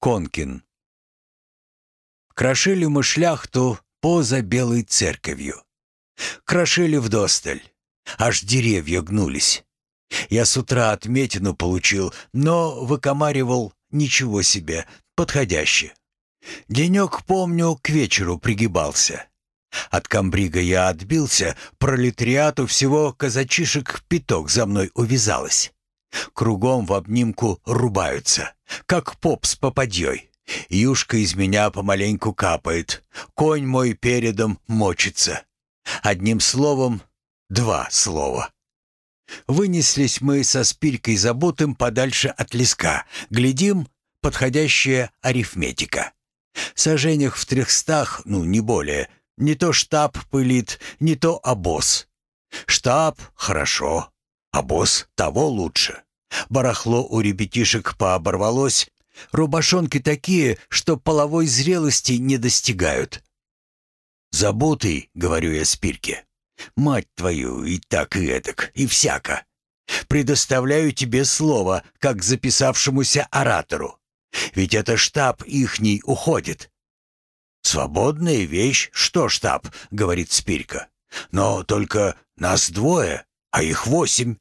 Конкин. Крошили мы шляхту поза белой церковью. Крошили вдосталь, аж деревья гнулись. Я с утра отметину получил, но выкомаривал ничего себе, подходяще. Денек, помню, к вечеру пригибался. От комбрига я отбился, пролетариату всего казачишек пяток за мной увязалось. Кругом в обнимку рубаются, как поп с попадьей. Юшка из меня помаленьку капает, конь мой передом мочится. Одним словом, два слова. Вынеслись мы со спилькой заботым подальше от леска. Глядим, подходящая арифметика. Сожжениях в трехстах, ну, не более. Не то штаб пылит, не то обоз. Штаб — хорошо, обоз — того лучше. Барахло у ребятишек пооборвалось, рубашонки такие, что половой зрелости не достигают. «Забутый», — говорю я Спирке, — «мать твою, и так, и этак, и всяко. Предоставляю тебе слово, как записавшемуся оратору. Ведь это штаб ихний уходит». «Свободная вещь, что штаб», — говорит Спирка. «Но только нас двое, а их восемь».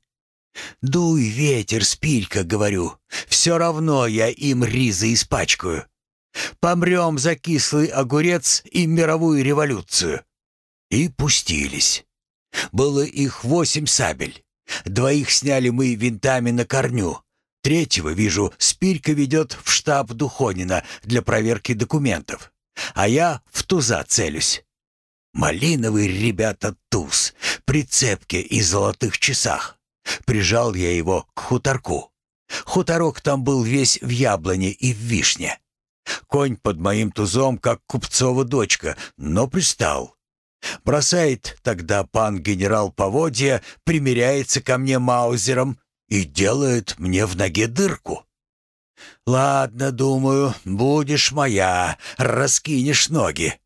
«Дуй ветер, Спирка», — говорю. «Все равно я им ризы испачкаю. Помрем за кислый огурец и мировую революцию». И пустились. Было их восемь сабель. Двоих сняли мы винтами на корню. Третьего, вижу, Спирька ведет в штаб Духонина для проверки документов. А я в туза целюсь. Малиновый, ребята, туз, прицепке и золотых часах. Прижал я его к хуторку. Хуторок там был весь в яблоне и в вишне. Конь под моим тузом, как купцова дочка, но пристал. Бросает тогда пан генерал поводья, примеряется ко мне маузером и делает мне в ноге дырку. «Ладно, думаю, будешь моя, раскинешь ноги».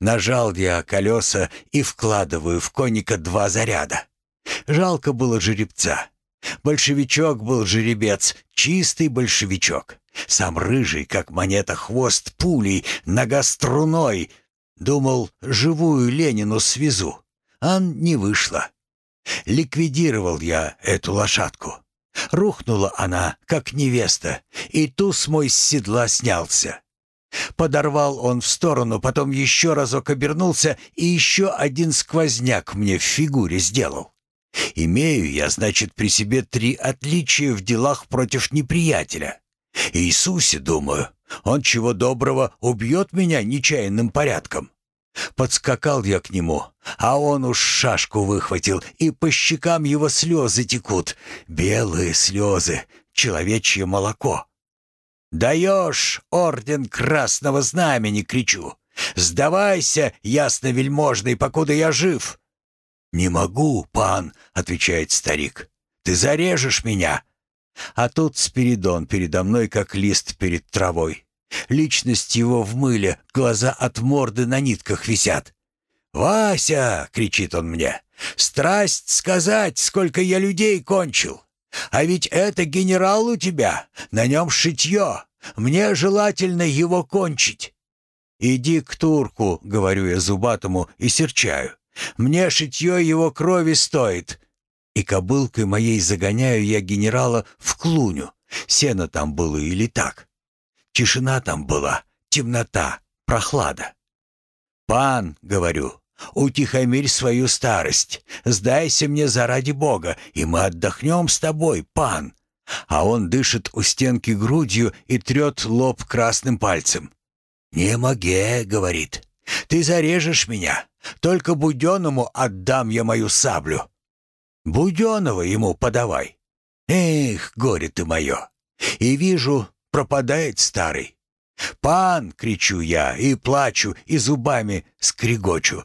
Нажал я колеса и вкладываю в конника два заряда. Жалко было жеребца. Большевичок был жеребец, чистый большевичок. Сам рыжий, как монета, хвост пулей, нога струной. Думал, живую Ленину свезу. А не вышло. Ликвидировал я эту лошадку. Рухнула она, как невеста, и туз мой с седла снялся. Подорвал он в сторону, потом еще разок обернулся и еще один сквозняк мне в фигуре сделал. Имею я, значит, при себе три отличия в делах против неприятеля. Иисусе, думаю, он чего доброго убьет меня нечаянным порядком. Подскакал я к нему, а он уж шашку выхватил, и по щекам его слезы текут. Белые слезы, человечье молоко. «Даешь орден Красного Знамени!» — кричу. «Сдавайся, ясно-вельможный, покуда я жив!» «Не могу, пан», — отвечает старик. «Ты зарежешь меня». А тут Спиридон передо мной, как лист перед травой. Личность его в мыле, глаза от морды на нитках висят. «Вася!» — кричит он мне. «Страсть сказать, сколько я людей кончил! А ведь это генерал у тебя, на нем шитье. Мне желательно его кончить». «Иди к турку», — говорю я зубатому и серчаю. Мне шитье его крови стоит. И кобылкой моей загоняю я генерала в клуню. Сено там было или так. Тишина там была, темнота, прохлада. «Пан», — говорю, — «утихомирь свою старость. Сдайся мне заради Бога, и мы отдохнем с тобой, пан». А он дышит у стенки грудью и трет лоб красным пальцем. «Не моге», — говорит, — «ты зарежешь меня. Только Буденному отдам я мою саблю. Буденного ему подавай. Эх, горе ты мое. И вижу, пропадает старый. «Пан!» — кричу я, и плачу, и зубами скрегочу.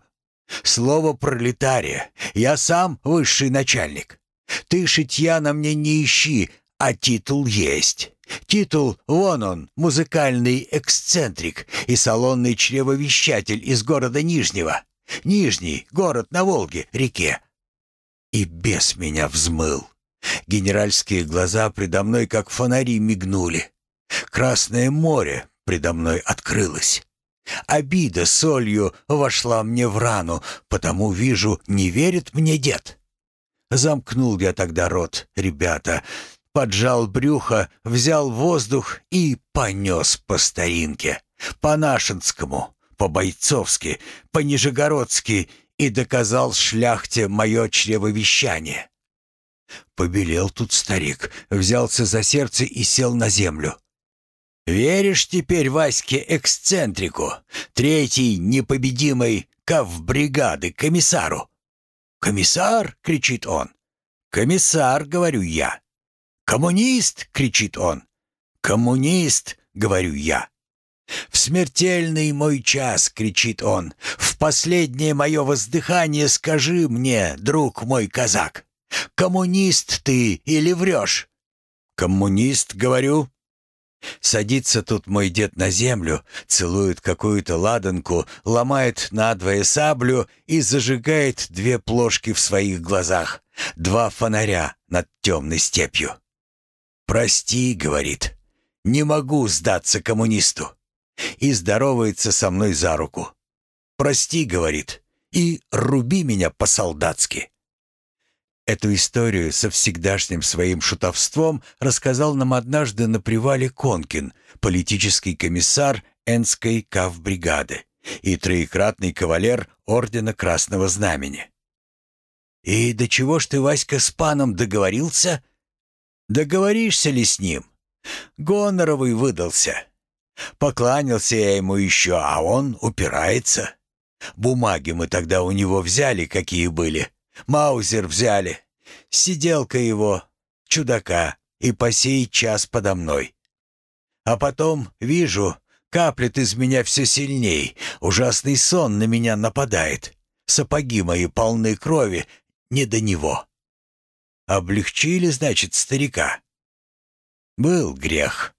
Слово пролетария. Я сам высший начальник. Ты шитья на мне не ищи, а титул есть. Титул, вон он, музыкальный эксцентрик и салонный чревовещатель из города Нижнего. Нижний, город на Волге, реке. И бес меня взмыл. Генеральские глаза предо мной как фонари мигнули. Красное море предо мной открылось. Обида солью вошла мне в рану, потому вижу, не верит мне дед. Замкнул я тогда рот, ребята, поджал брюхо, взял воздух и понес по старинке, по-нашинскому, по-бойцовски, по-нижегородски и доказал шляхте мое чревовещание. Побелел тут старик, взялся за сердце и сел на землю. «Веришь теперь Ваське-эксцентрику, третий непобедимой кавбригады комиссару?» «Комиссар!» — кричит он. «Комиссар!» — говорю я. «Коммунист!» — кричит он. «Коммунист!» — говорю я. «В смертельный мой час!» — кричит он. «В последнее мое воздыхание скажи мне, друг мой казак, коммунист ты или врешь?» «Коммунист, говорю». Садится тут мой дед на землю, целует какую-то ладанку, ломает надвое саблю и зажигает две плошки в своих глазах, два фонаря над темной степью. «Прости», — говорит, — «не могу сдаться коммунисту» и здоровается со мной за руку. «Прости», — говорит, — «и руби меня по-солдатски». Эту историю со всегдашним своим шутовством рассказал нам однажды на привале Конкин, политический комиссар Энской кавбригады и троекратный кавалер Ордена Красного Знамени. «И до чего ж ты, Васька, с паном договорился?» «Договоришься ли с ним?» «Гоноровый выдался. Покланялся я ему еще, а он упирается. Бумаги мы тогда у него взяли, какие были. Маузер взяли. Сиделка его, чудака, и по сей час подо мной. А потом, вижу, каплет из меня все сильней, ужасный сон на меня нападает. Сапоги мои полны крови, не до него. Облегчили, значит, старика. Был грех.